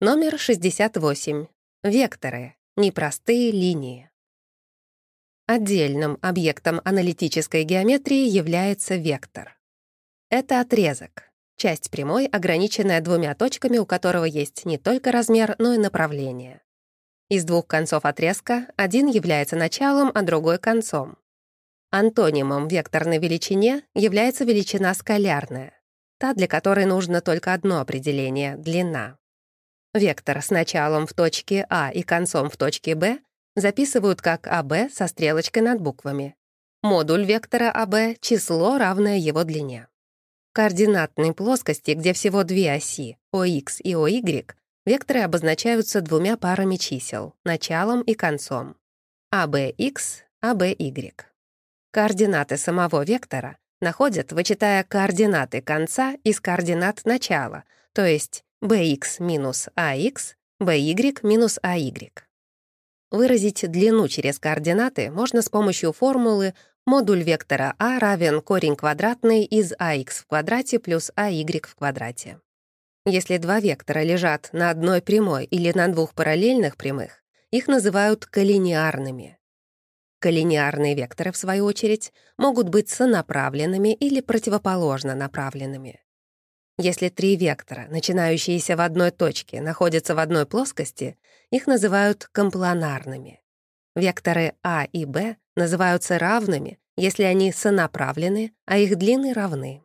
Номер 68. Векторы. Непростые линии. Отдельным объектом аналитической геометрии является вектор. Это отрезок, часть прямой, ограниченная двумя точками, у которого есть не только размер, но и направление. Из двух концов отрезка один является началом, а другой — концом. Антонимом векторной величине является величина скалярная, та, для которой нужно только одно определение — длина. Вектор с началом в точке А и концом в точке Б записывают как АБ со стрелочкой над буквами. Модуль вектора АБ — число, равное его длине. В координатной плоскости, где всего две оси, ОХ и ОY, векторы обозначаются двумя парами чисел — началом и концом. АБХ, АБY. Координаты самого вектора находят, вычитая координаты конца из координат начала, то есть bx минус ax, by минус ay. Выразить длину через координаты можно с помощью формулы модуль вектора а равен корень квадратный из ax в квадрате плюс ay в квадрате. Если два вектора лежат на одной прямой или на двух параллельных прямых, их называют коллинеарными. Коллинеарные векторы, в свою очередь, могут быть сонаправленными или противоположно направленными. Если три вектора, начинающиеся в одной точке, находятся в одной плоскости, их называют компланарными. Векторы А и Б называются равными, если они сонаправлены, а их длины равны.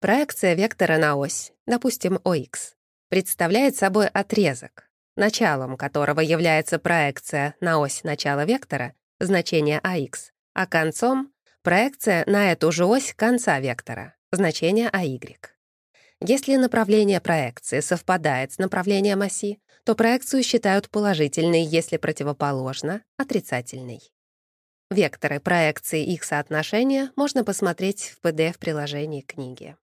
Проекция вектора на ось, допустим, ОХ, представляет собой отрезок, началом которого является проекция на ось начала вектора, значение АХ, а концом — проекция на эту же ось конца вектора, значение АY. Если направление проекции совпадает с направлением оси, то проекцию считают положительной, если противоположно — отрицательной. Векторы проекции их соотношения можно посмотреть в PDF-приложении книги.